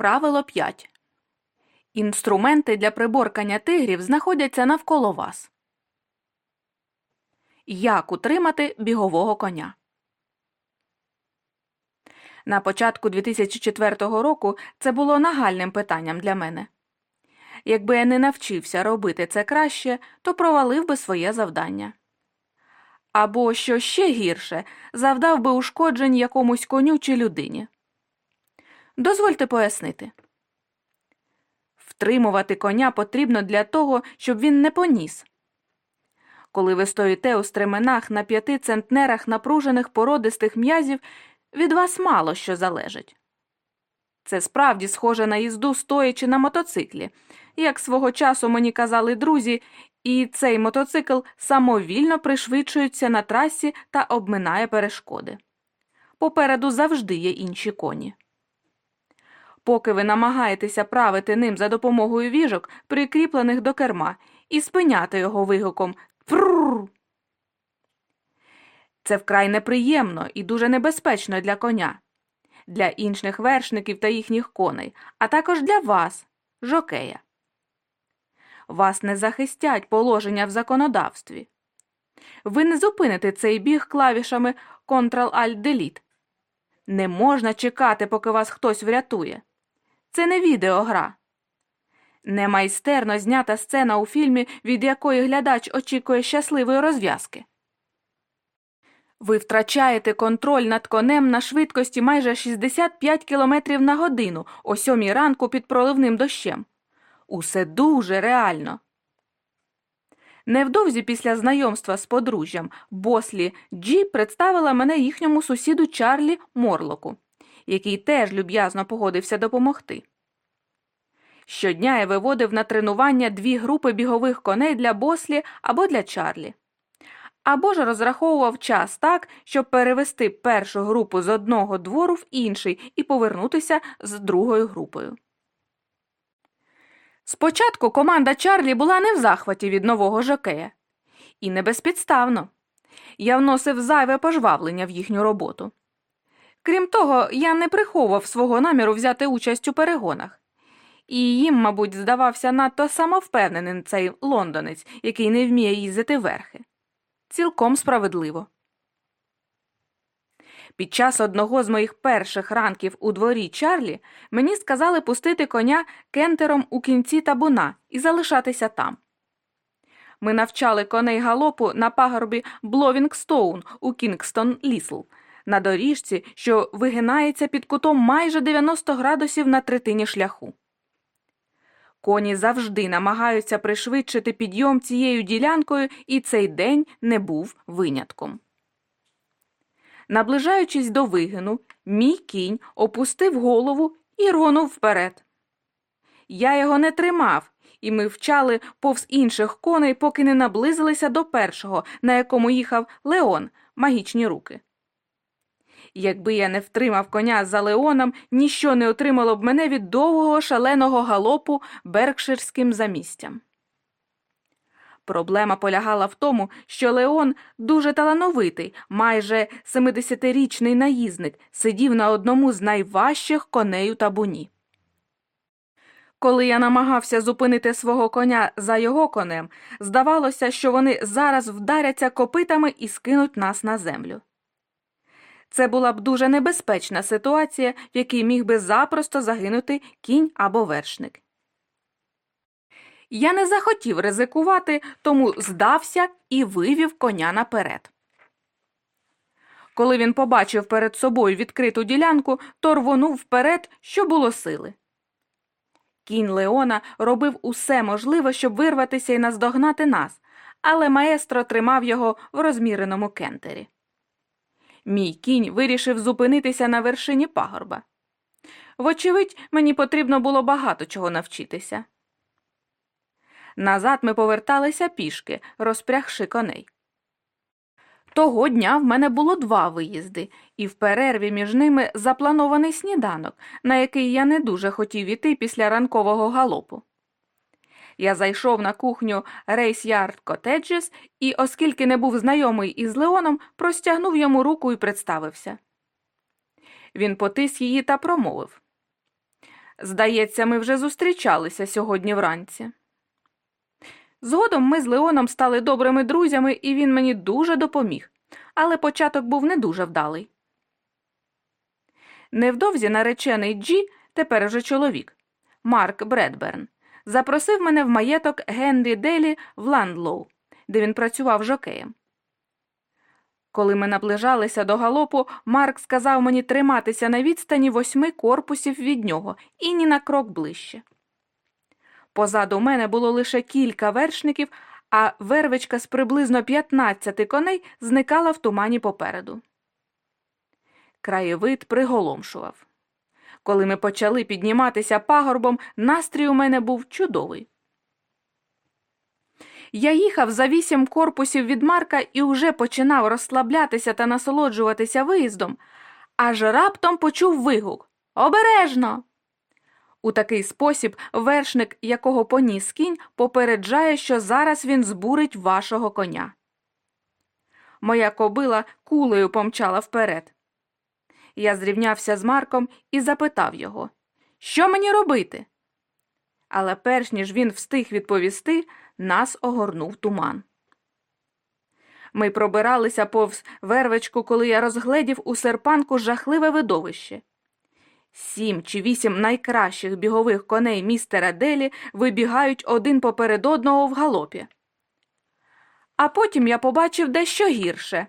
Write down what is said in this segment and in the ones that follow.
Правило 5. Інструменти для приборкання тигрів знаходяться навколо вас. Як утримати бігового коня? На початку 2004 року це було нагальним питанням для мене. Якби я не навчився робити це краще, то провалив би своє завдання. Або, що ще гірше, завдав би ушкоджень якомусь коню чи людині. Дозвольте пояснити. Втримувати коня потрібно для того, щоб він не поніс. Коли ви стоїте у стременах на п'яти центнерах напружених породистих м'язів, від вас мало що залежить. Це справді схоже на їзду, стоячи на мотоциклі, як свого часу мені казали друзі, і цей мотоцикл самовільно пришвидшується на трасі та обминає перешкоди. Попереду завжди є інші коні. Поки ви намагаєтеся правити ним за допомогою віжок, прикріплених до керма, і спиняти його вигуком Прррр. Це вкрай неприємно і дуже небезпечно для коня, для інших вершників та їхніх коней, а також для вас, жокея. Вас не захистять положення в законодавстві. Ви не зупините цей біг клавішами Ctrl-Alt-Delete. Не можна чекати, поки вас хтось врятує. Це не відеогра. Немайстерно знята сцена у фільмі, від якої глядач очікує щасливої розв'язки. Ви втрачаєте контроль над конем на швидкості майже 65 км на годину о сьомій ранку під проливним дощем. Усе дуже реально. Невдовзі після знайомства з подружжям Бослі Джі представила мене їхньому сусіду Чарлі Морлоку, який теж люб'язно погодився допомогти. Щодня я виводив на тренування дві групи бігових коней для Бослі або для Чарлі. Або ж розраховував час так, щоб перевести першу групу з одного двору в інший і повернутися з другою групою. Спочатку команда Чарлі була не в захваті від нового жокея. І не безпідставно. Я вносив зайве пожвавлення в їхню роботу. Крім того, я не приховував свого наміру взяти участь у перегонах. І їм, мабуть, здавався надто самовпевненим цей лондонець, який не вміє їздити верхи. Цілком справедливо. Під час одного з моїх перших ранків у дворі Чарлі мені сказали пустити коня кентером у кінці табуна і залишатися там. Ми навчали коней галопу на пагорбі Бловінгстоун у Кінгстон Лісл, на доріжці, що вигинається під кутом майже 90 градусів на третині шляху. Коні завжди намагаються пришвидшити підйом цією ділянкою, і цей день не був винятком. Наближаючись до вигину, мій кінь опустив голову і рвонув вперед. Я його не тримав, і ми вчали повз інших коней, поки не наблизилися до першого, на якому їхав Леон, магічні руки. Якби я не втримав коня за Леоном, ніщо не отримало б мене від довгого шаленого галопу беркширським замістям. Проблема полягала в тому, що Леон дуже талановитий, майже 70-річний наїзник, сидів на одному з найважчих коней у табуні. Коли я намагався зупинити свого коня за його конем, здавалося, що вони зараз вдаряться копитами і скинуть нас на землю. Це була б дуже небезпечна ситуація, в якій міг би запросто загинути кінь або вершник. Я не захотів ризикувати, тому здався і вивів коня наперед. Коли він побачив перед собою відкриту ділянку, то рвонув вперед, що було сили. Кінь Леона робив усе можливе, щоб вирватися і наздогнати нас, але маестро тримав його в розміреному кентері. Мій кінь вирішив зупинитися на вершині пагорба. Вочевидь, мені потрібно було багато чого навчитися. Назад ми поверталися пішки, розпрягши коней. Того дня в мене було два виїзди, і в перерві між ними запланований сніданок, на який я не дуже хотів іти після ранкового галопу. Я зайшов на кухню Race Yard Cottages і, оскільки не був знайомий із Леоном, простягнув йому руку і представився. Він потис її та промовив Здається, ми вже зустрічалися сьогодні вранці. Згодом ми з Леоном стали добрими друзями, і він мені дуже допоміг, але початок був не дуже вдалий. Невдовзі наречений Джі, тепер уже чоловік, Марк Бредберн, запросив мене в маєток Генрі Делі в Ландлоу, де він працював жокеєм. Коли ми наближалися до галопу, Марк сказав мені триматися на відстані восьми корпусів від нього і ні на крок ближче. Позаду мене було лише кілька вершників, а вервичка з приблизно 15 коней зникала в тумані попереду. Краєвид приголомшував. Коли ми почали підніматися пагорбом, настрій у мене був чудовий. Я їхав за вісім корпусів від Марка і уже починав розслаблятися та насолоджуватися виїздом, аж раптом почув вигук Обережно! У такий спосіб вершник, якого поніс кінь, попереджає, що зараз він збурить вашого коня. Моя кобила кулею помчала вперед. Я зрівнявся з Марком і запитав його, що мені робити? Але перш ніж він встиг відповісти, нас огорнув туман. Ми пробиралися повз вервечку, коли я розгледів у серпанку жахливе видовище. Сім чи вісім найкращих бігових коней містера Делі вибігають один поперед одного в галопі. А потім я побачив дещо гірше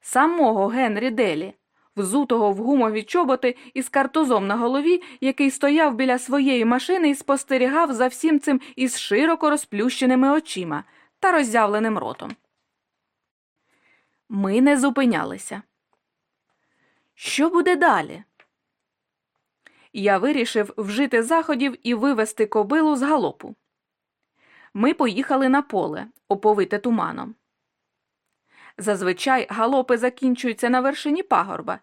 самого Генрі Делі, взутого в гумові чоботи із картузом на голові, який стояв біля своєї машини і спостерігав за всім цим із широко розплющеними очима та роззявленим ротом. Ми не зупинялися. Що буде далі? Я вирішив вжити заходів і вивести кобилу з галопу. Ми поїхали на поле, оповите туманом. Зазвичай галопи закінчуються на вершині пагорба,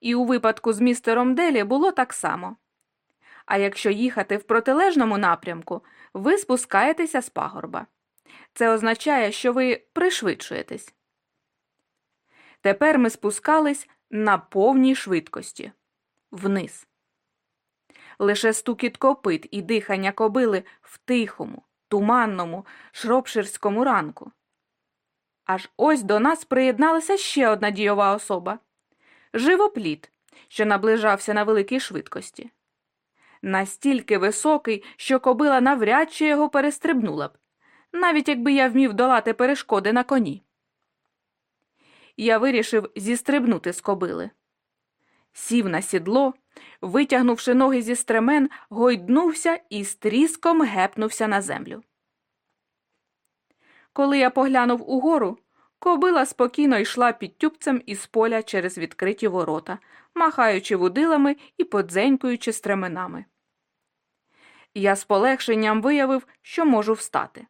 і у випадку з містером Делі було так само. А якщо їхати в протилежному напрямку, ви спускаєтеся з пагорба. Це означає, що ви пришвидшуєтесь. Тепер ми спускались на повній швидкості вниз. Лише стукіт копит і дихання кобили в тихому, туманному, шропширському ранку. Аж ось до нас приєдналася ще одна дійова особа живопліт, що наближався на великій швидкості. Настільки високий, що кобила навряд чи його перестрибнула б, навіть якби я вмів долати перешкоди на коні. Я вирішив зістрибнути з кобили. Сів на сідло, витягнувши ноги зі стремен, гойднувся і з тріском гепнувся на землю. Коли я поглянув угору, кобила спокійно йшла під тюбцем із поля через відкриті ворота, махаючи вудилами і подзенькуючи стременами. Я з полегшенням виявив, що можу встати.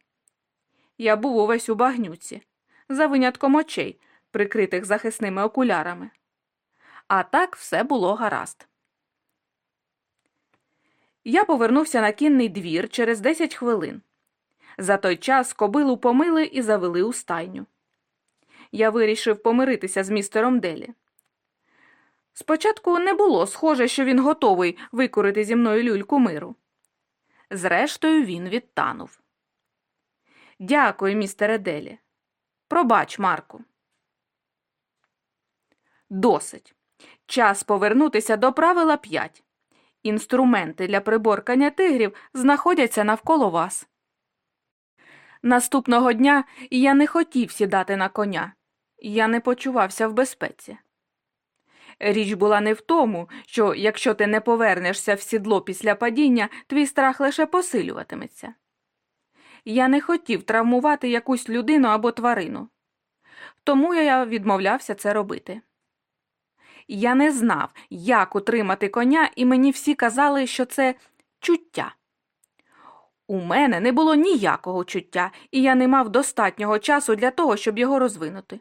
Я був увесь у багнюці, за винятком очей, прикритих захисними окулярами. А так все було гаразд. Я повернувся на кінний двір через 10 хвилин. За той час кобилу помили і завели у стайню. Я вирішив помиритися з містером Делі. Спочатку не було схоже, що він готовий викорити зі мною люльку миру. Зрештою, він відтанув. Дякую, містере Делі. Пробач, Марку. Досить. Час повернутися до правила 5. Інструменти для приборкання тигрів знаходяться навколо вас. Наступного дня я не хотів сідати на коня, я не почувався в безпеці. Річ була не в тому, що якщо ти не повернешся в сідло після падіння, твій страх лише посилюватиметься. Я не хотів травмувати якусь людину або тварину, тому я відмовлявся це робити. Я не знав, як утримати коня, і мені всі казали, що це чуття. У мене не було ніякого чуття, і я не мав достатнього часу для того, щоб його розвинути.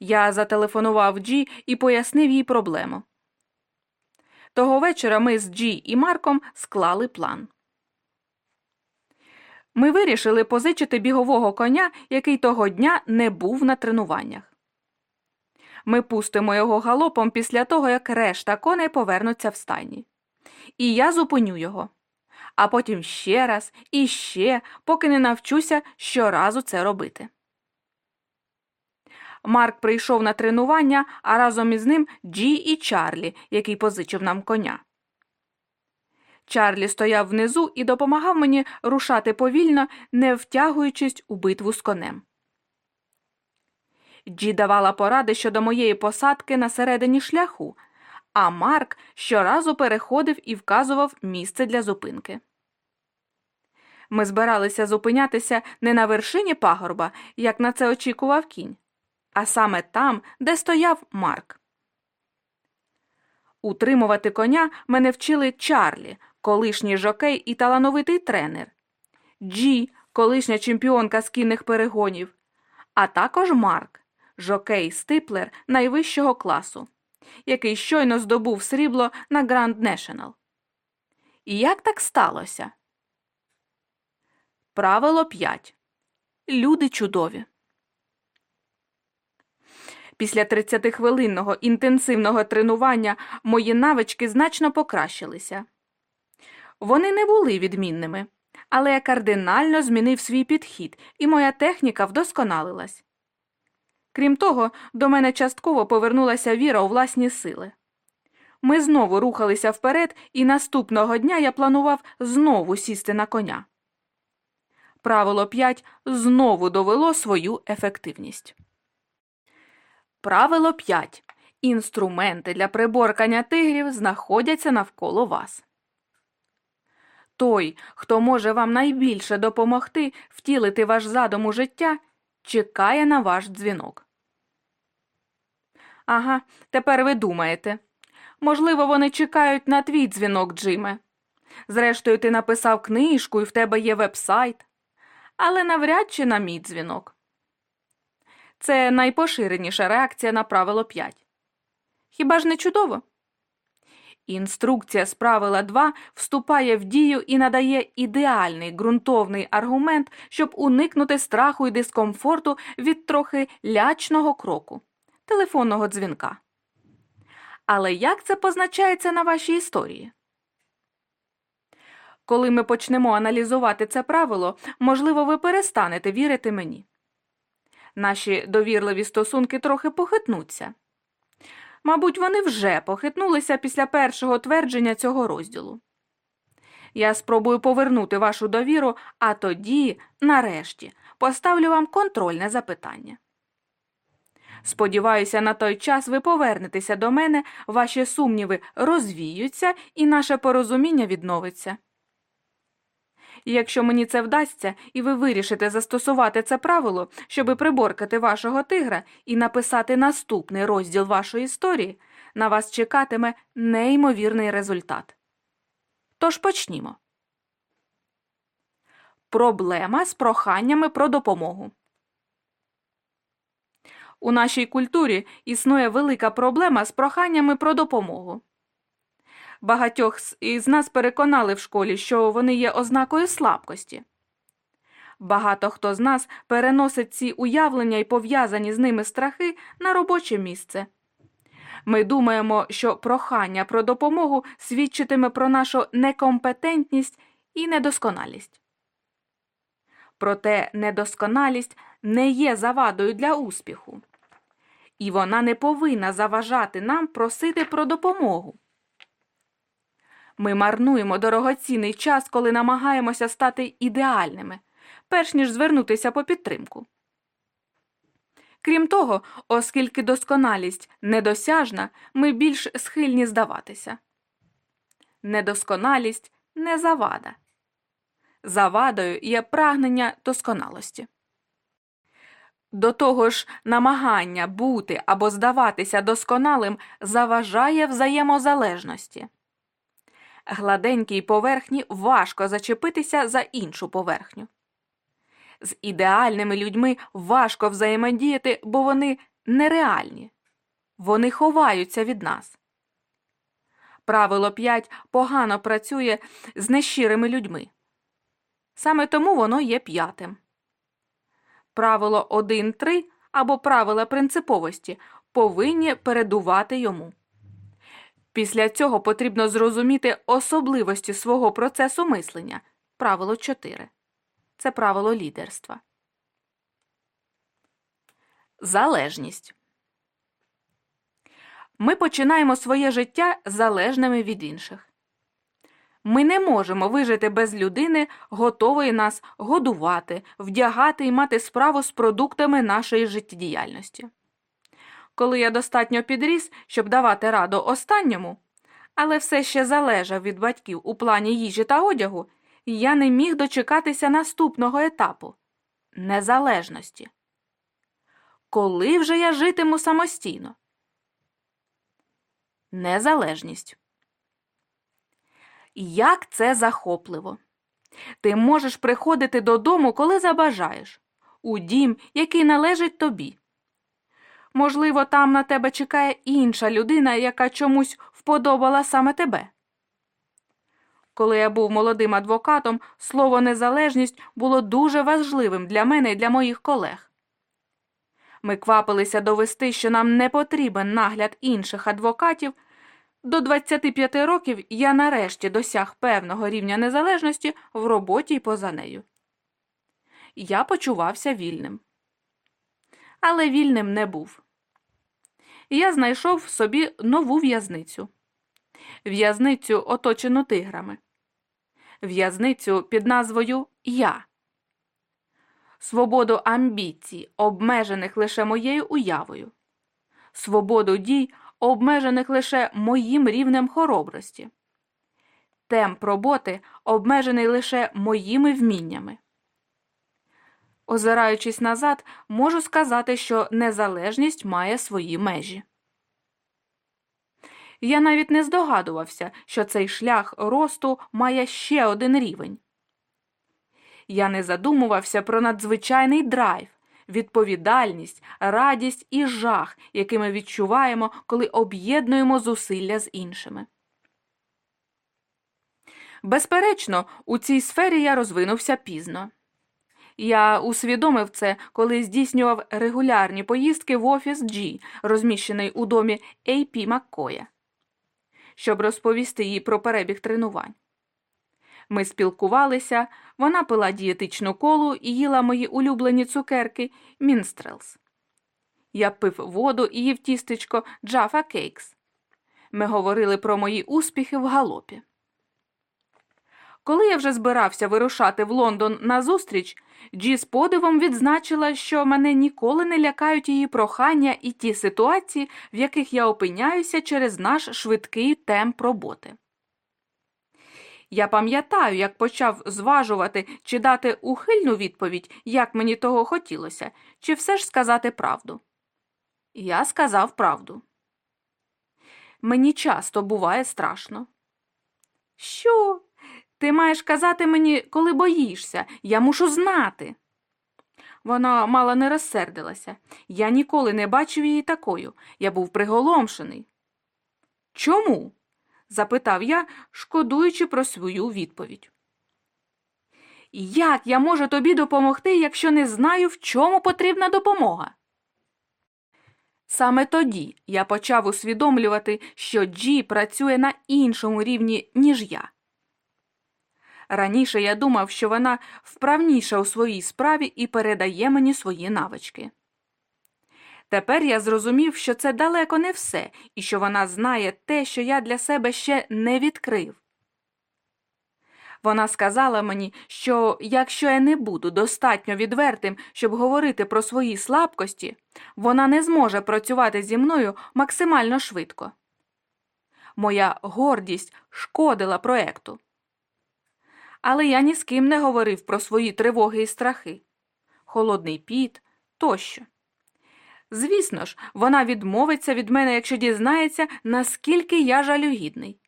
Я зателефонував Джі і пояснив їй проблему. Того вечора ми з Джі і Марком склали план. Ми вирішили позичити бігового коня, який того дня не був на тренуваннях. Ми пустимо його галопом після того, як решта коней повернуться в стайні. і я зупиню його. А потім ще раз і ще, поки не навчуся щоразу це робити. Марк прийшов на тренування, а разом із ним Джі і Чарлі, який позичив нам коня. Чарлі стояв внизу і допомагав мені рушати повільно, не втягуючись у битву з конем. Джі давала поради щодо моєї посадки на середині шляху, а Марк щоразу переходив і вказував місце для зупинки. Ми збиралися зупинятися не на вершині пагорба, як на це очікував кінь, а саме там, де стояв Марк. Утримувати коня мене вчили Чарлі, колишній жокей і талановитий тренер, Джі, колишня чемпіонка з кінних перегонів, а також Марк, жокей стиплер найвищого класу, який щойно здобув срібло на Гранд Нешенал. І як так сталося? Правило 5. Люди чудові. Після 30-хвилинного інтенсивного тренування мої навички значно покращилися. Вони не були відмінними, але я кардинально змінив свій підхід, і моя техніка вдосконалилась. Крім того, до мене частково повернулася віра у власні сили. Ми знову рухалися вперед, і наступного дня я планував знову сісти на коня. Правило 5 знову довело свою ефективність. Правило 5. Інструменти для приборкання тигрів знаходяться навколо вас. Той, хто може вам найбільше допомогти втілити ваш задум у життя, чекає на ваш дзвінок. Ага, тепер ви думаєте. Можливо, вони чекають на твій дзвінок, Джиме. Зрештою, ти написав книжку і в тебе є вебсайт, але навряд чи на мій дзвінок. Це найпоширеніша реакція на правило 5. Хіба ж не чудово? Інструкція з правила 2 вступає в дію і надає ідеальний ґрунтовний аргумент, щоб уникнути страху і дискомфорту від трохи лячного кроку телефонного дзвінка. Але як це позначається на вашій історії? Коли ми почнемо аналізувати це правило, можливо, ви перестанете вірити мені. Наші довірливі стосунки трохи похитнуться. Мабуть, вони вже похитнулися після першого твердження цього розділу. Я спробую повернути вашу довіру, а тоді, нарешті, поставлю вам контрольне запитання. Сподіваюся, на той час ви повернетеся до мене, ваші сумніви розвіються і наше порозуміння відновиться. І якщо мені це вдасться, і ви вирішите застосувати це правило, щоби приборкати вашого тигра і написати наступний розділ вашої історії, на вас чекатиме неймовірний результат. Тож почнімо. Проблема з проханнями про допомогу. У нашій культурі існує велика проблема з проханнями про допомогу. Багатьох із нас переконали в школі, що вони є ознакою слабкості. Багато хто з нас переносить ці уявлення і пов'язані з ними страхи на робоче місце. Ми думаємо, що прохання про допомогу свідчитиме про нашу некомпетентність і недосконалість. Проте недосконалість не є завадою для успіху, і вона не повинна заважати нам просити про допомогу. Ми марнуємо дорогоцінний час, коли намагаємося стати ідеальними, перш ніж звернутися по підтримку. Крім того, оскільки досконалість недосяжна, ми більш схильні здаватися. Недосконалість не завада. Завадою є прагнення досконалості. До того ж, намагання бути або здаватися досконалим заважає взаємозалежності гладенькій поверхні важко зачепитися за іншу поверхню. З ідеальними людьми важко взаємодіяти, бо вони нереальні, вони ховаються від нас. Правило 5 погано працює з нещирими людьми. Саме тому воно є п'ятим. Правило 1.3 або правила принциповості повинні передувати йому. Після цього потрібно зрозуміти особливості свого процесу мислення. Правило 4. Це правило лідерства. Залежність. Ми починаємо своє життя залежними від інших. Ми не можемо вижити без людини, готової нас годувати, вдягати і мати справу з продуктами нашої життєдіяльності. Коли я достатньо підріс, щоб давати раду останньому, але все ще залежав від батьків у плані їжі та одягу, я не міг дочекатися наступного етапу незалежності. Коли вже я житиму самостійно? Незалежність. Як це захопливо! Ти можеш приходити додому, коли забажаєш, у дім, який належить тобі. Можливо, там на тебе чекає інша людина, яка чомусь вподобала саме тебе. Коли я був молодим адвокатом, слово незалежність було дуже важливим для мене і для моїх колег. Ми квапилися довести, що нам не потрібен нагляд інших адвокатів. До 25 років я нарешті досяг певного рівня незалежності в роботі і поза нею. Я почувався вільним. Але вільним не був. Я знайшов в собі нову в'язницю. В'язницю, оточену тиграми. В'язницю під назвою Я. Свободу амбіцій, обмежених лише моєю уявою. Свободу дій, обмежених лише моїм рівнем хоробрості. Темп роботи обмежений лише моїми вміннями. Озираючись назад, можу сказати, що незалежність має свої межі. Я навіть не здогадувався, що цей шлях росту має ще один рівень. Я не задумувався про надзвичайний драйв, відповідальність, радість і жах, який ми відчуваємо, коли об'єднуємо зусилля з іншими. Безперечно, у цій сфері я розвинувся пізно. Я усвідомив це, коли здійснював регулярні поїздки в офіс G, розміщений у домі A.P. Маккоя, щоб розповісти їй про перебіг тренувань. Ми спілкувалися, вона пила дієтичну колу і їла мої улюблені цукерки Minstrels. Я пив воду і їв тістечко Jaffa Cakes. Ми говорили про мої успіхи в галопі. Коли я вже збирався вирушати в Лондон на зустріч, Джі з подивом відзначила, що мене ніколи не лякають її прохання і ті ситуації, в яких я опиняюся через наш швидкий темп роботи. Я пам'ятаю, як почав зважувати, чи дати ухильну відповідь, як мені того хотілося, чи все ж сказати правду. Я сказав правду. Мені часто буває страшно. Що? Ти маєш казати мені, коли боїшся, я мушу знати. Вона мало не розсердилася. Я ніколи не бачив її такою. Я був приголомшений. Чому? запитав я, шкодуючи про свою відповідь. Як я можу тобі допомогти, якщо не знаю, в чому потрібна допомога? Саме тоді я почав усвідомлювати, що Джі працює на іншому рівні, ніж я. Раніше я думав, що вона вправніша у своїй справі і передає мені свої навички. Тепер я зрозумів, що це далеко не все, і що вона знає те, що я для себе ще не відкрив. Вона сказала мені, що якщо я не буду достатньо відвертим, щоб говорити про свої слабкості, вона не зможе працювати зі мною максимально швидко. Моя гордість шкодила проекту. Але я ні з ким не говорив про свої тривоги і страхи, холодний піт тощо. Звісно ж, вона відмовиться від мене, якщо дізнається, наскільки я жалюгідний.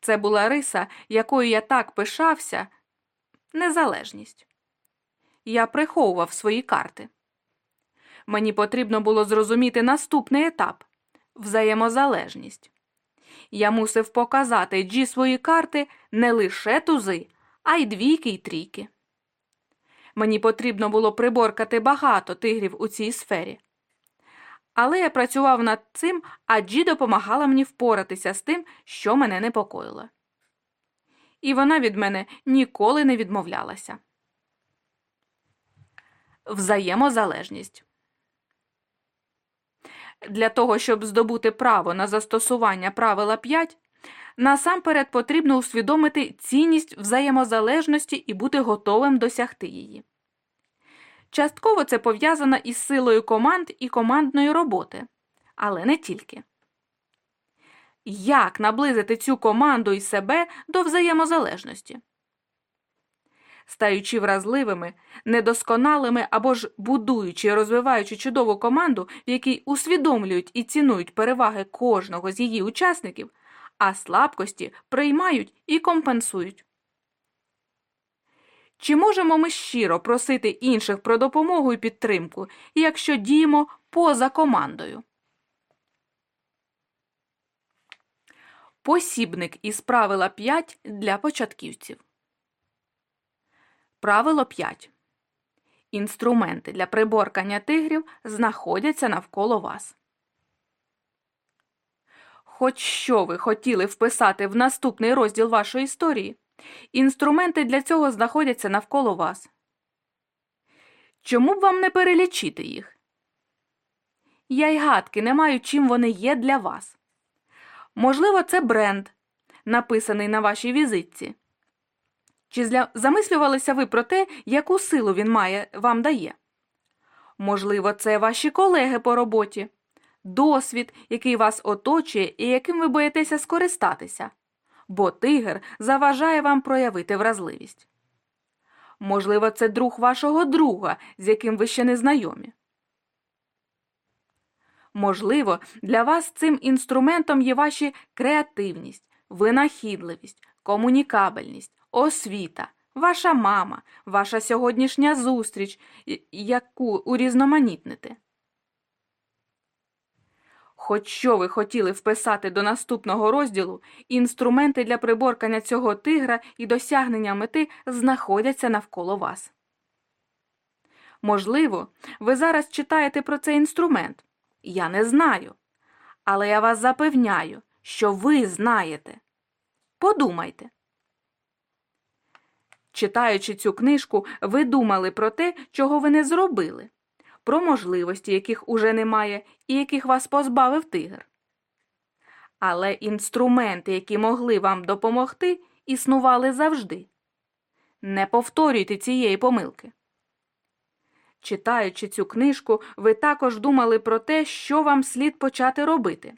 Це була риса, якою я так пишався, незалежність. Я приховував свої карти. Мені потрібно було зрозуміти наступний етап взаємозалежність. Я мусив показати Джі свої карти не лише тузи, а й двійки й трійки. Мені потрібно було приборкати багато тигрів у цій сфері. Але я працював над цим, а Джі допомагала мені впоратися з тим, що мене непокоїло. І вона від мене ніколи не відмовлялася. Взаємозалежність Для того, щоб здобути право на застосування правила 5, насамперед потрібно усвідомити цінність взаємозалежності і бути готовим досягти її. Частково це пов'язано із силою команд і командної роботи, але не тільки. Як наблизити цю команду і себе до взаємозалежності? Стаючи вразливими, недосконалими або ж будуючи і розвиваючи чудову команду, в якій усвідомлюють і цінують переваги кожного з її учасників, а слабкості приймають і компенсують. Чи можемо ми щиро просити інших про допомогу і підтримку, якщо діємо поза командою? Посібник із правила 5 для початківців. Правило 5. Інструменти для приборкання тигрів знаходяться навколо вас. Хоч що ви хотіли вписати в наступний розділ вашої історії, інструменти для цього знаходяться навколо вас. Чому б вам не перелічити їх? Я й гадки не маю, чим вони є для вас. Можливо, це бренд, написаний на вашій візитці. Чи замислювалися ви про те, яку силу він має вам дає? Можливо, це ваші колеги по роботі, досвід, який вас оточує і яким ви боїтеся скористатися, бо тигр заважає вам проявити вразливість. Можливо, це друг вашого друга, з яким ви ще не знайомі. Можливо, для вас цим інструментом є ваші креативність, винахідливість, комунікабельність, освіта, ваша мама, ваша сьогоднішня зустріч, яку урізноманітнити. Хоч що ви хотіли вписати до наступного розділу, інструменти для приборкання цього тигра і досягнення мети знаходяться навколо вас. Можливо, ви зараз читаєте про цей інструмент. Я не знаю. Але я вас запевняю, що ви знаєте. Подумайте. Читаючи цю книжку, ви думали про те, чого ви не зробили, про можливості, яких уже немає, і яких вас позбавив тигр. Але інструменти, які могли вам допомогти, існували завжди. Не повторюйте цієї помилки. Читаючи цю книжку, ви також думали про те, що вам слід почати робити,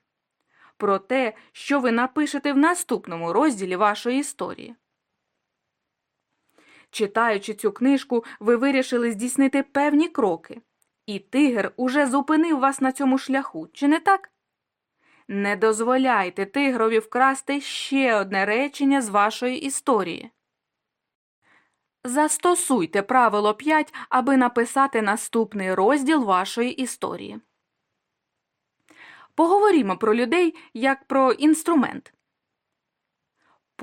про те, що ви напишете в наступному розділі вашої історії. Читаючи цю книжку, ви вирішили здійснити певні кроки, і тигр уже зупинив вас на цьому шляху, чи не так? Не дозволяйте тигрові вкрасти ще одне речення з вашої історії. Застосуйте правило 5, аби написати наступний розділ вашої історії. Поговоримо про людей як про інструмент.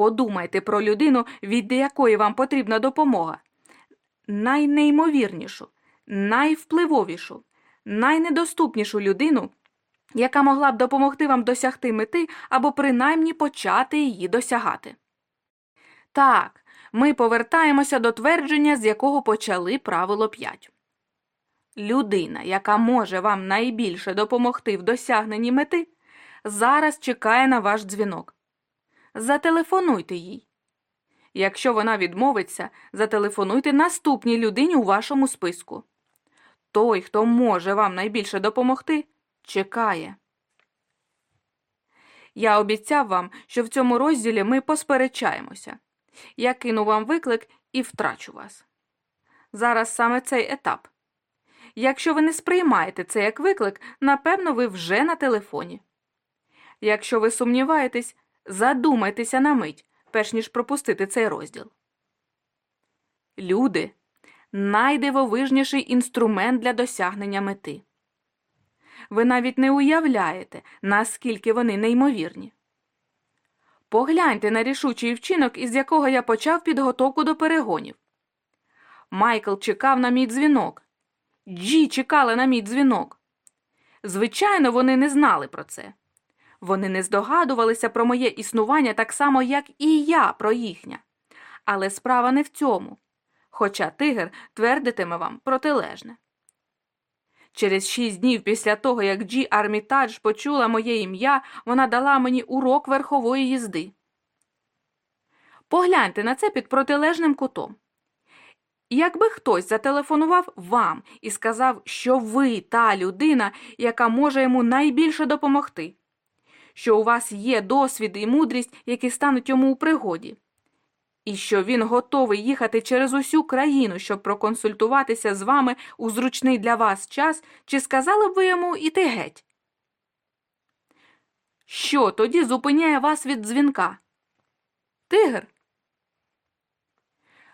Подумайте про людину, від якої вам потрібна допомога. Найнеймовірнішу, найвпливовішу, найнедоступнішу людину, яка могла б допомогти вам досягти мети або принаймні почати її досягати. Так, ми повертаємося до твердження, з якого почали правило 5. Людина, яка може вам найбільше допомогти в досягненні мети, зараз чекає на ваш дзвінок. Зателефонуйте їй. Якщо вона відмовиться, зателефонуйте наступній людині у вашому списку. Той, хто може вам найбільше допомогти, чекає. Я обіцяв вам, що в цьому розділі ми посперечаємося. Я кину вам виклик і втрачу вас. Зараз саме цей етап. Якщо ви не сприймаєте це як виклик, напевно, ви вже на телефоні. Якщо ви сумніваєтесь, задумайтеся на мить, перш ніж пропустити цей розділ. Люди найдивовижніший інструмент для досягнення мети. Ви навіть не уявляєте, наскільки вони неймовірні. Погляньте на рішучий вчинок, із якого я почав підготовку до перегонів. Майкл чекав на мій дзвінок. Джі чекала на мій дзвінок. Звичайно, вони не знали про це. Вони не здогадувалися про моє існування так само, як і я про їхнє. Але справа не в цьому. Хоча тигр твердитиме вам протилежне. Через шість днів після того, як Джі Армітадж почула моє ім'я, вона дала мені урок верхової їзди. Погляньте на це під протилежним кутом. Якби хтось зателефонував вам і сказав, що ви та людина, яка може йому найбільше допомогти, що у вас є досвід і мудрість, які стануть йому у пригоді, і що він готовий їхати через усю країну, щоб проконсультуватися з вами у зручний для вас час, чи сказали б ви йому іти геть? Що тоді зупиняє вас від дзвінка? Тигр?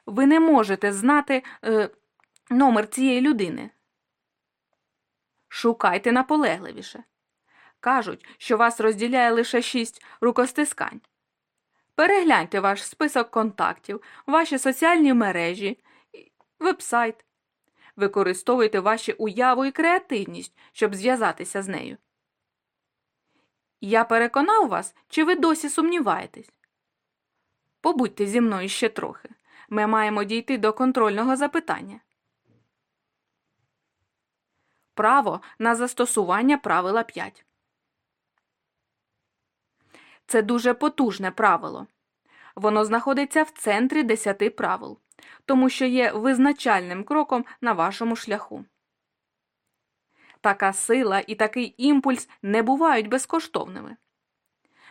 Ви не можете знати е, номер цієї людини. Шукайте наполегливіше. Кажуть, що вас розділяє лише шість рукостискань. Перегляньте ваш список контактів, ваші соціальні мережі, вебсайт. Використовуйте ваші уяву і креативність, щоб зв'язатися з нею. Я переконав вас, чи ви досі сумніваєтесь? Побудьте зі мною ще трохи. Ми маємо дійти до контрольного запитання. Право на застосування правила 5. Це дуже потужне правило. Воно знаходиться в центрі десяти правил, тому що є визначальним кроком на вашому шляху. Така сила і такий імпульс не бувають безкоштовними.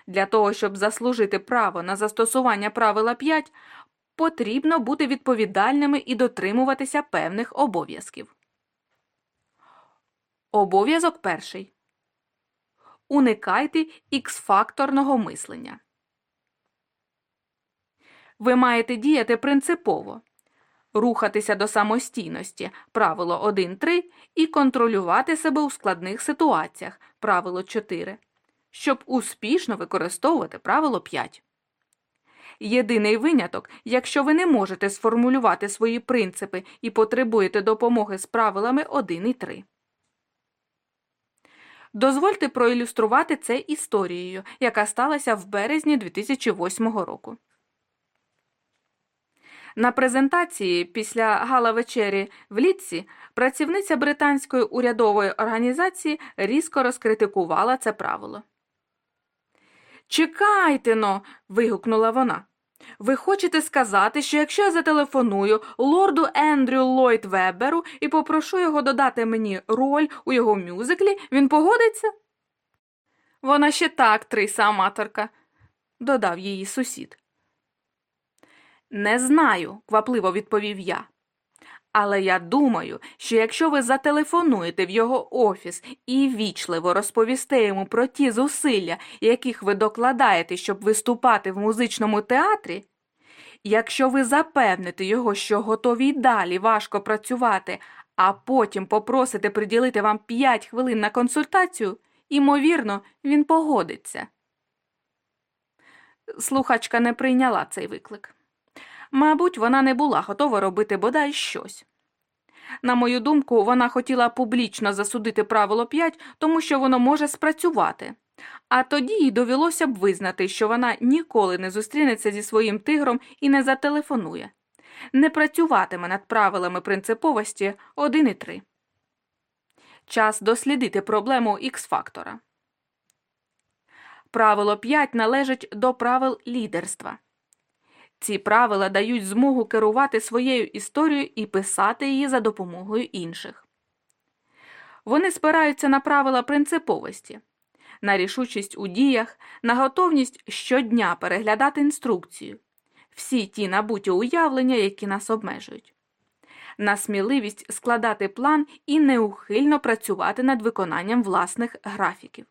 Для того, щоб заслужити право на застосування правила 5, потрібно бути відповідальними і дотримуватися певних обов'язків. Обов'язок перший. Уникайте ікс-факторного мислення. Ви маєте діяти принципово, рухатися до самостійності правило 1.3 і контролювати себе у складних ситуаціях правило 4, щоб успішно використовувати правило 5. Єдиний виняток, якщо ви не можете сформулювати свої принципи і потребуєте допомоги з правилами 1 і 3. Дозвольте проілюструвати це історією, яка сталася в березні 2008 року. На презентації після гала-вечері в Літці працівниця британської урядової організації різко розкритикувала це правило. Чекайте но. вигукнула вона. Ви хочете сказати, що якщо я зателефоную лорду Ендрю Ллойд Веберу і попрошу його додати мені роль у його мюзиклі, він погодиться? Вона ще так, триса аматорка, додав її сусід. Не знаю, квапливо відповів я. Але я думаю, що якщо ви зателефонуєте в його офіс і вічливо розповісте йому про ті зусилля, яких ви докладаєте, щоб виступати в музичному театрі, якщо ви запевните його, що готові й далі важко працювати, а потім попросите приділити вам 5 хвилин на консультацію, ймовірно, він погодиться. Слухачка не прийняла цей виклик. Мабуть, вона не була готова робити бодай щось. На мою думку, вона хотіла публічно засудити правило 5, тому що воно може спрацювати. А тоді їй довелося б визнати, що вона ніколи не зустрінеться зі своїм тигром і не зателефонує, не працюватиме над правилами принциповості 1 і 3. Час дослідити проблему Х-фактора. Правило 5 належить до правил лідерства. Ці правила дають змогу керувати своєю історією і писати її за допомогою інших. Вони спираються на правила принциповості, на рішучість у діях, на готовність щодня переглядати інструкцію, всі ті набуті уявлення, які нас обмежують, на сміливість складати план і неухильно працювати над виконанням власних графіків.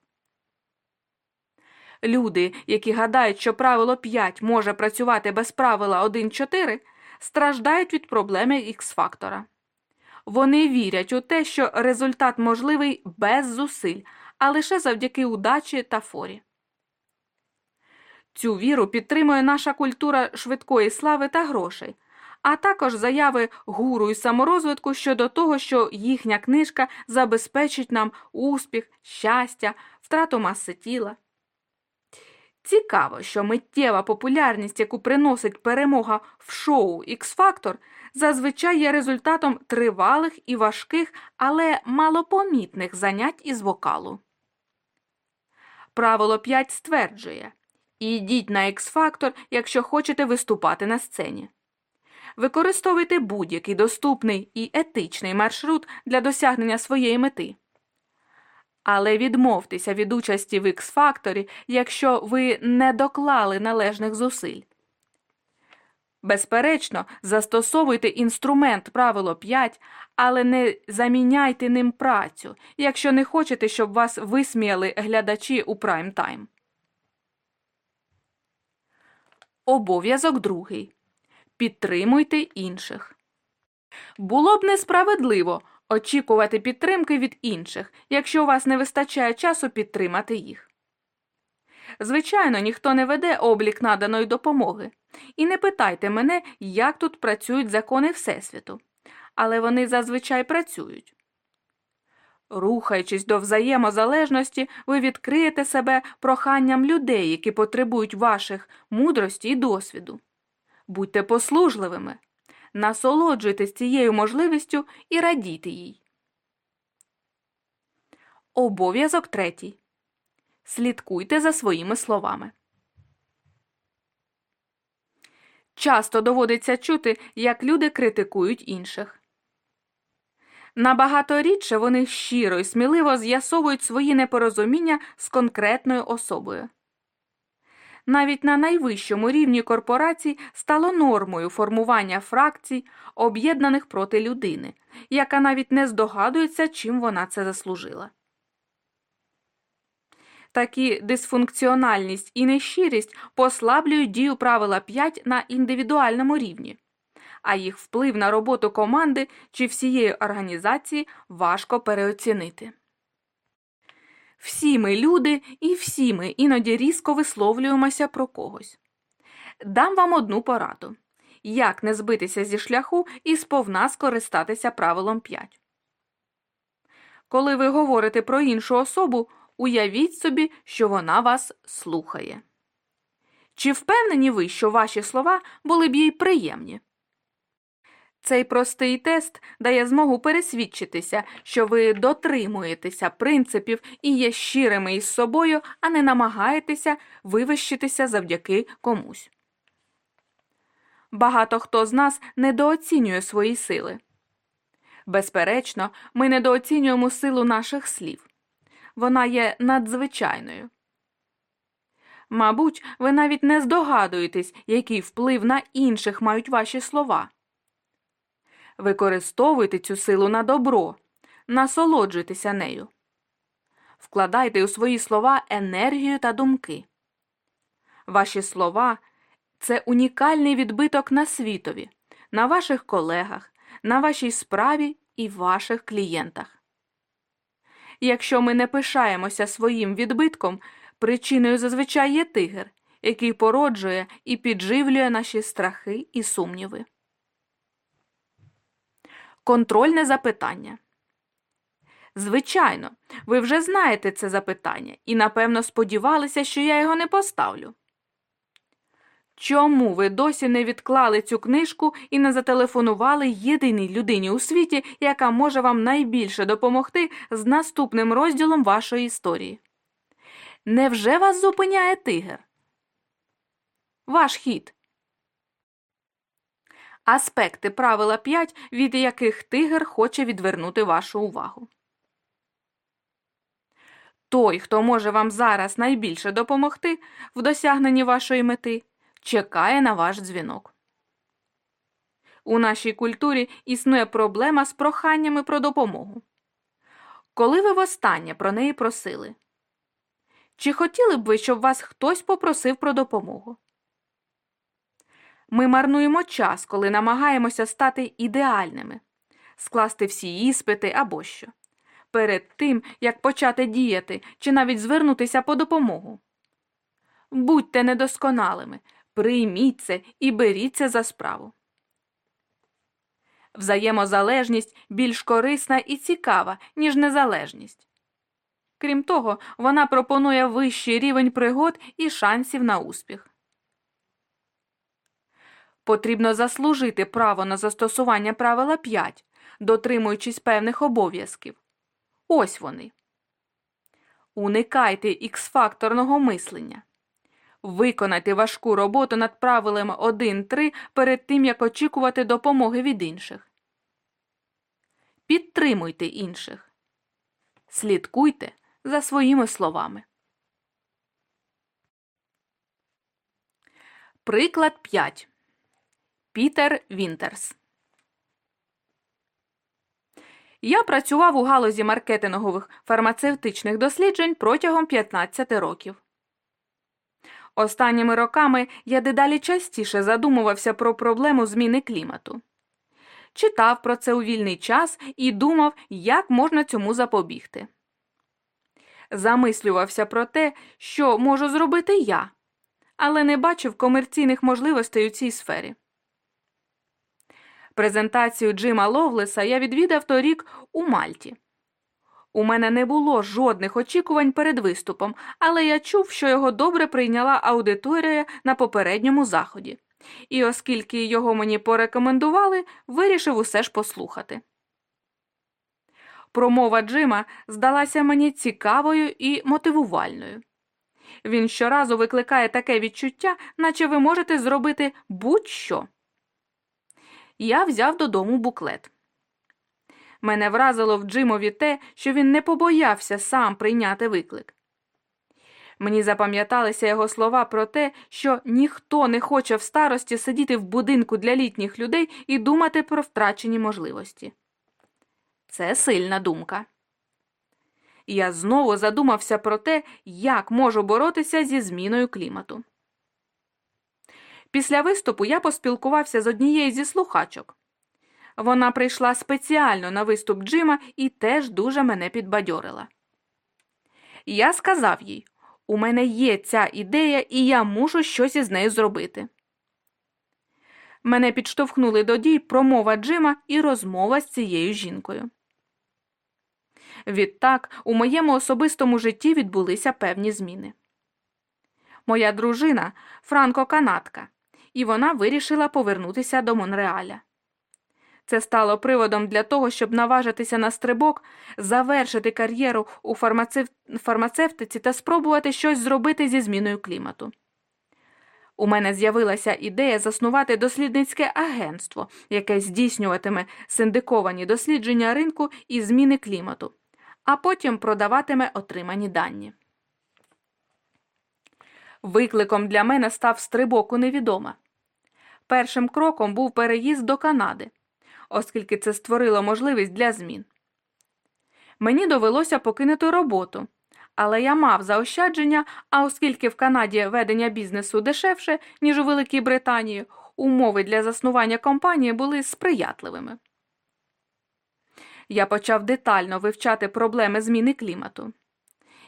Люди, які гадають, що правило 5 може працювати без правила 1.4, страждають від проблеми Х-фактора. Вони вірять у те, що результат можливий без зусиль, а лише завдяки удачі та форі. Цю віру підтримує наша культура швидкої слави та грошей, а також заяви гуру і саморозвитку щодо того, що їхня книжка забезпечить нам успіх, щастя, втрату маси тіла. Цікаво, що миттєва популярність, яку приносить перемога в шоу X-Factor, зазвичай є результатом тривалих і важких, але малопомітних занять із вокалу. Правило 5 стверджує Ідіть на X-Factor, якщо хочете виступати на сцені. Використовуйте будь-який доступний і етичний маршрут для досягнення своєї мети. Але відмовтеся від участі в X-факторі, якщо ви не доклали належних зусиль. Безперечно, застосовуйте інструмент правило 5, але не заміняйте ним працю, якщо не хочете, щоб вас висміяли глядачі у прайм-тайм. Обов'язок другий. Підтримуйте інших. Було б несправедливо очікувати підтримки від інших, якщо у вас не вистачає часу підтримати їх. Звичайно, ніхто не веде облік наданої допомоги. І не питайте мене, як тут працюють закони Всесвіту, але вони зазвичай працюють. Рухаючись до взаємозалежності, ви відкриєте себе проханням людей, які потребують ваших мудрості і досвіду. Будьте послужливими, насолоджуйтесь цією можливістю і радійте їй. Обов'язок третій. Слідкуйте за своїми словами. Часто доводиться чути, як люди критикують інших. Набагато рідше вони щиро і сміливо з'ясовують свої непорозуміння з конкретною особою. Навіть на найвищому рівні корпорацій стало нормою формування фракцій, об'єднаних проти людини, яка навіть не здогадується, чим вона це заслужила. Такі дисфункціональність і нещирість послаблюють дію правила 5 на індивідуальному рівні, а їх вплив на роботу команди чи всієї організації важко переоцінити. Всі ми люди і всі ми іноді різко висловлюємося про когось. Дам вам одну пораду як не збитися зі шляху і сповна скористатися правилом 5. Коли ви говорите про іншу особу, уявіть собі, що вона вас слухає. Чи впевнені ви, що ваші слова були б їй приємні? Цей простий тест дає змогу пересвідчитися, що ви дотримуєтеся принципів і є щирими із собою, а не намагаєтеся вивищитися завдяки комусь. Багато хто з нас недооцінює свої сили. Безперечно, ми недооцінюємо силу наших слів. Вона є надзвичайною. Мабуть, ви навіть не здогадуєтесь, який вплив на інших мають ваші слова. Використовуйте цю силу на добро, насолоджуйтеся нею. Вкладайте у свої слова енергію та думки. Ваші слова це унікальний відбиток на світові, на ваших колегах, на вашій справі і ваших клієнтах. Якщо ми не пишаємося своїм відбитком, причиною зазвичай є тигр, який породжує і підживлює наші страхи і сумніви. Контрольне запитання. Звичайно, ви вже знаєте це запитання і, напевно, сподівалися, що я його не поставлю. Чому ви досі не відклали цю книжку і не зателефонували єдиній людині у світі, яка може вам найбільше допомогти з наступним розділом вашої історії? Невже вас зупиняє тигр? Ваш хід. Аспекти правила 5, від яких тигр хоче відвернути вашу увагу. Той, хто може вам зараз найбільше допомогти в досягненні вашої мети, чекає на ваш дзвінок. У нашій культурі існує проблема з проханнями про допомогу. Коли ви востаннє про неї просили? Чи хотіли б ви, щоб вас хтось попросив про допомогу? Ми марнуємо час, коли намагаємося стати ідеальними, скласти всі іспити або що, перед тим, як почати діяти чи навіть звернутися по допомогу. Будьте недосконалими, прийміть це і беріться за справу. Взаємозалежність більш корисна і цікава, ніж незалежність. Крім того, вона пропонує вищий рівень пригод і шансів на успіх. Потрібно заслужити право на застосування правила 5, дотримуючись певних обов'язків. Ось вони. Уникайте ікс-факторного мислення. Виконайте важку роботу над правилами 1-3 перед тим, як очікувати допомоги від інших. Підтримуйте інших. Слідкуйте за своїми словами. Приклад 5. Пітер Вінтерс. Я працював у галузі маркетингових фармацевтичних досліджень протягом 15 років. Останніми роками я дедалі частіше задумувався про проблему зміни клімату. Читав про це у вільний час і думав, як можна цьому запобігти. Замислювався про те, що можу зробити я, але не бачив комерційних можливостей у цій сфері. Презентацію Джима Ловлеса я відвідав торік у Мальті. У мене не було жодних очікувань перед виступом, але я чув, що його добре прийняла аудиторія на попередньому заході, і оскільки його мені порекомендували, вирішив усе ж послухати. Промова Джима здалася мені цікавою і мотивувальною. Він щоразу викликає таке відчуття, наче ви можете зробити будь-що. Я взяв додому буклет. Мене вразило в Джимові те, що він не побоявся сам прийняти виклик. Мені запам'яталися його слова про те, що ніхто не хоче в старості сидіти в будинку для літніх людей і думати про втрачені можливості. Це сильна думка. Я знову задумався про те, як можу боротися зі зміною клімату. Після виступу я поспілкувався з однією зі слухачок. Вона прийшла спеціально на виступ Джима і теж дуже мене підбадьорила. Я сказав їй у мене є ця ідея, і я мушу щось із нею зробити. Мене підштовхнули до дій промова Джима і розмова з цією жінкою. Відтак у моєму особистому житті відбулися певні зміни. Моя дружина франко-канадка, і вона вирішила повернутися до Монреаля. Це стало приводом для того, щоб наважитися на стрибок, завершити кар'єру у фармацев... фармацевтиці та спробувати щось зробити зі зміною клімату. У мене з'явилася ідея заснувати дослідницьке агентство, яке здійснюватиме синдиковані дослідження ринку і зміни клімату, а потім продаватиме отримані дані. Викликом для мене став стрибок у невідоме. Першим кроком був переїзд до Канади, оскільки це створило можливість для змін. Мені довелося покинути роботу, але я мав заощадження, а оскільки в Канаді ведення бізнесу дешевше, ніж у Великій Британії, умови для заснування компанії були сприятливими. Я почав детально вивчати проблеми зміни клімату.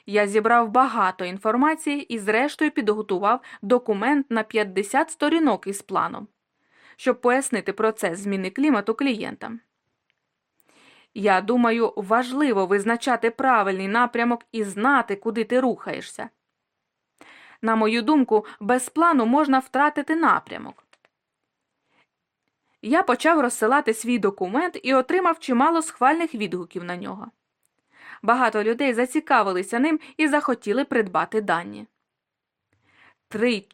Я зібрав багато інформації і, зрештою, підготував документ на 50 сторінок із планом, щоб пояснити процес зміни клімату клієнтам. Я думаю, важливо визначати правильний напрямок і знати, куди ти рухаєшся. На мою думку, без плану можна втратити напрямок. Я почав розсилати свій документ і отримав чимало схвальних відгуків на нього. Багато людей зацікавилися ним і захотіли придбати дані. Три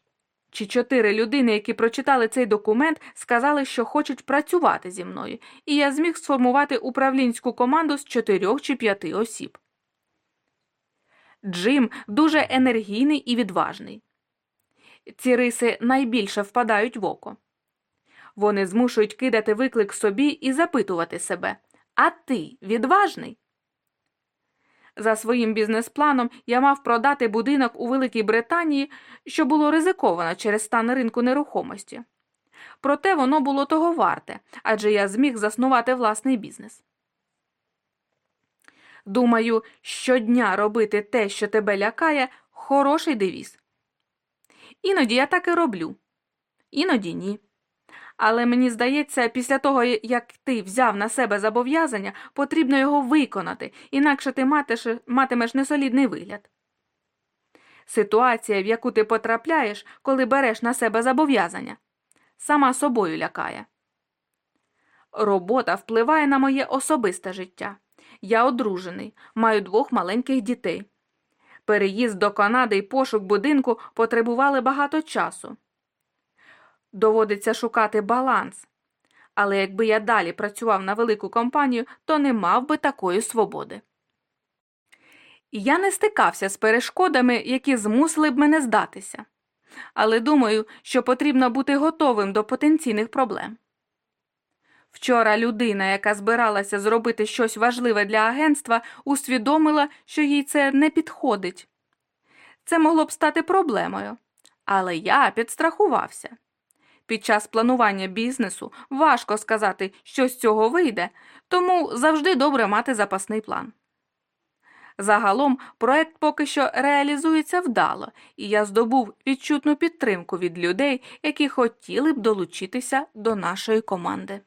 чи чотири людини, які прочитали цей документ, сказали, що хочуть працювати зі мною, і я зміг сформувати управлінську команду з чотирьох чи п'яти осіб. Джим дуже енергійний і відважний. Ці риси найбільше впадають в око. Вони змушують кидати виклик собі і запитувати себе А ти відважний? За своїм бізнес-планом я мав продати будинок у Великій Британії, що було ризиковано через стан ринку нерухомості. Проте воно було того варте, адже я зміг заснувати власний бізнес. Думаю, щодня робити те, що тебе лякає, хороший девіз. Іноді я так і роблю, іноді ні. Але мені здається, після того, як ти взяв на себе зобов'язання, потрібно його виконати, інакше ти матиш, матимеш несолідний вигляд. Ситуація, в яку ти потрапляєш, коли береш на себе зобов'язання, сама собою лякає. Робота впливає на моє особисте життя. Я одружений, маю двох маленьких дітей. Переїзд до Канади і пошук будинку потребували багато часу. Доводиться шукати баланс. Але якби я далі працював на велику компанію, то не мав би такої свободи. Я не стикався з перешкодами, які змусили б мене здатися. Але думаю, що потрібно бути готовим до потенційних проблем. Вчора людина, яка збиралася зробити щось важливе для агентства, усвідомила, що їй це не підходить. Це могло б стати проблемою. Але я підстрахувався. Під час планування бізнесу важко сказати, що з цього вийде, тому завжди добре мати запасний план. Загалом проект поки що реалізується вдало, і я здобув відчутну підтримку від людей, які хотіли б долучитися до нашої команди.